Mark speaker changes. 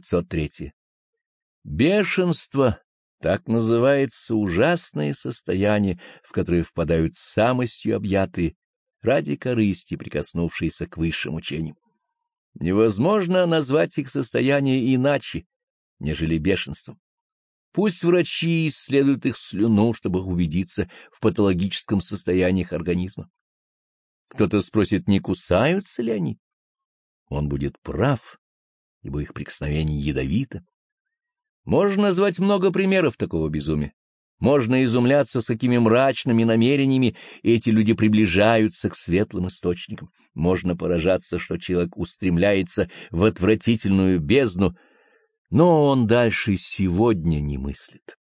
Speaker 1: 503. Бешенство — так называется ужасное состояние, в которое впадают самостью объятые, ради корысти прикоснувшиеся к высшим учениям. Невозможно назвать их состояние иначе, нежели бешенством. Пусть врачи исследуют их слюну, чтобы убедиться в патологическом состоянии их организма. Кто-то спросит, не кусаются ли они? Он будет прав, ибо их прикосновение ядовито. Можно назвать много примеров такого безумия. Можно изумляться, с какими мрачными намерениями эти люди приближаются к светлым источникам. Можно поражаться, что человек устремляется в отвратительную бездну, но он дальше сегодня не мыслит.